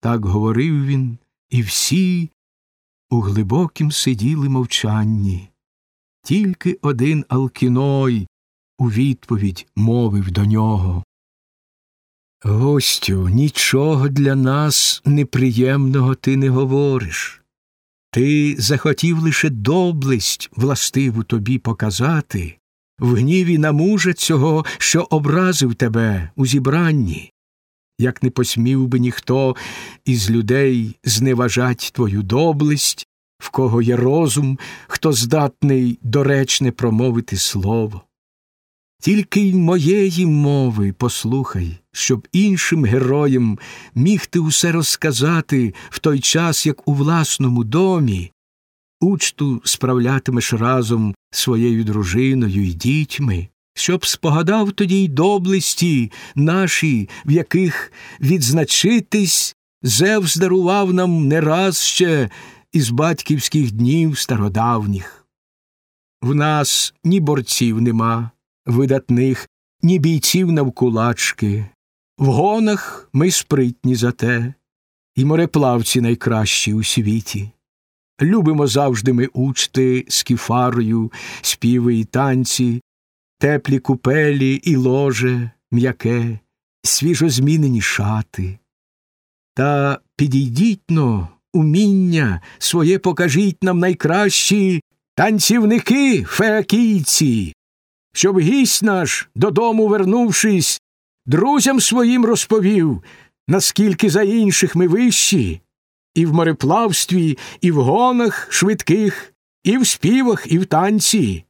Так говорив він, і всі у глибокім сиділи мовчанні. Тільки один Алкіной у відповідь мовив до нього. Гостю, нічого для нас неприємного ти не говориш. Ти захотів лише доблесть властиву тобі показати, в гніві на мужа цього, що образив тебе у зібранні, як не посмів би ніхто із людей зневажать твою доблесть, в кого є розум, хто здатний доречне промовити слово. Тільки й моєї мови послухай, щоб іншим героям міг ти усе розказати в той час, як у власному домі, учту справлятимеш разом своєю дружиною і дітьми, щоб спогадав тоді й доблесті наші, в яких відзначитись Зевс дарував нам не раз ще із батьківських днів стародавніх. В нас ні борців нема видатних, ні бійців навкулачки. В гонах ми спритні за те, і мореплавці найкращі у світі. Любимо завжди ми учти з кіфарою, співи і танці, теплі купелі і ложе м'яке, свіжозмінені шати. Та підійдіть но, уміння своє покажіть нам найкращі танцівники феакійці, щоб гість наш, додому вернувшись, друзям своїм розповів, наскільки за інших ми вищі, і в мореплавстві, і в гонах швидких, і в співах, і в танці.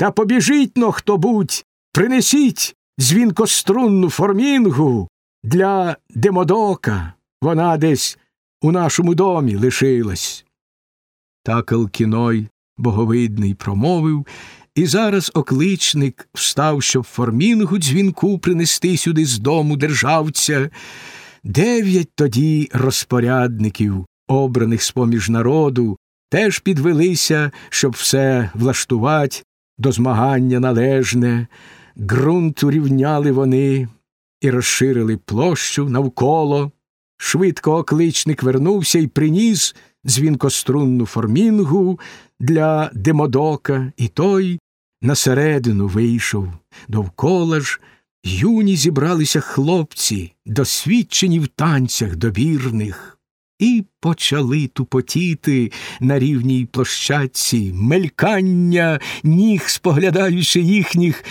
Та побіжіть но хто будь, принесіть дзвінкострунну формінгу для Демодока, вона десь у нашому домі лишилась. Так Елкіной боговидний промовив, і зараз окличник встав, щоб формінгу дзвінку принести сюди з дому державця. Дев'ять тоді розпорядників, обраних з поміж народу, теж підвелися, щоб все влаштувати до змагання належне, ґрунт урівняли вони і розширили площу навколо. Швидко окличник вернувся і приніс дзвінкострунну формінгу для Демодока, і той на середину вийшов. Довкола ж юні зібралися хлопці, досвідчені в танцях добірних, і почали тупотіти на рівній площадці, мелькання ніг, споглядаючи їхніх,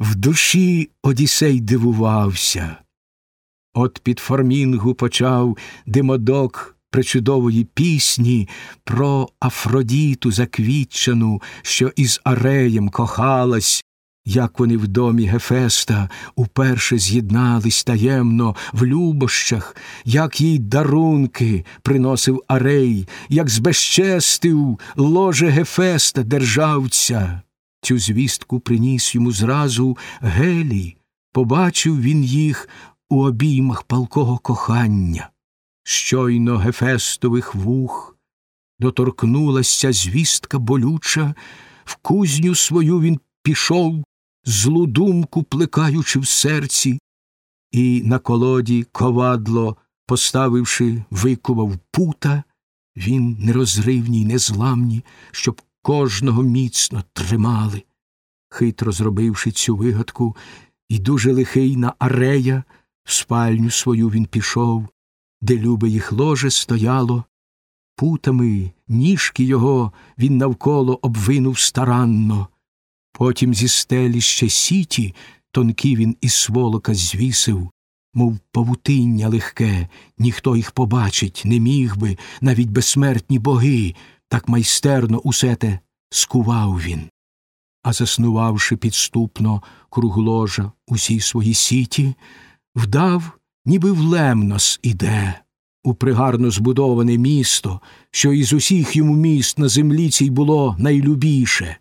в душі Одісей дивувався. От під формінгу почав димодок причудової пісні про Афродіту заквітчану, що із Ареєм кохалась, як вони в домі Гефеста уперше з'єднались таємно в любощах, як їй дарунки приносив Арей, як збезчестив ложе Гефеста державця. Цю звістку приніс йому зразу Гелій, побачив він їх у обіймах палкого кохання. Щойно Гефестових вух доторкнулася звістка болюча, в кузню свою він пішов, злу думку плекаючи в серці, і на колоді ковадло, поставивши, викував пута, він нерозривні й незламні, щоб кожного міцно тримали. Хитро зробивши цю вигадку, і дуже лихий на арея, в спальню свою він пішов, де любе їх ложе стояло, путами ніжки його він навколо обвинув старанно, потім зі стелі ще сіті тонкі він із сволока звісив, мов павутиння легке, ніхто їх побачить не міг би, навіть безсмертні боги, так майстерно усе те скував він. А заснувавши підступно круг ложа усі свої сіті, вдав, ніби в Лемнос іде, у пригарно збудоване місто, що із усіх йому міст на землі цій було найлюбіше.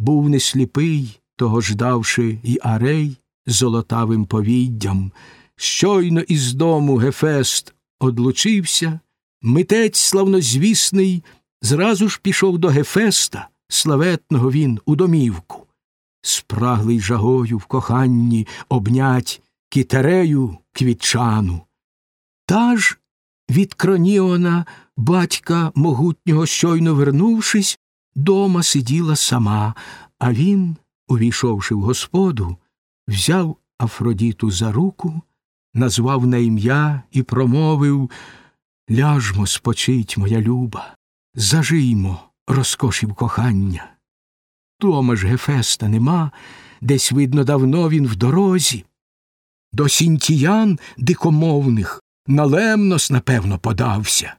Був не сліпий, того ждавши й арей золотавим повіддям. Щойно із дому Гефест одлучився, митець славнозвісний зразу ж пішов до Гефеста, славетного він у домівку. Спраглий жагою в коханні обнять кітерею квітчану. Та ж від Кроніона, батька могутнього, щойно вернувшись, дома сиділа сама, а він, увійшовши в господу, взяв Афродіту за руку, назвав на ім'я і промовив Ляжмо спочить, моя люба, зажиймо розкошів кохання. Дома ж Гефеста нема, десь, видно, давно він в дорозі. До сінтіян дикомовних на Лемнос, напевно, подався.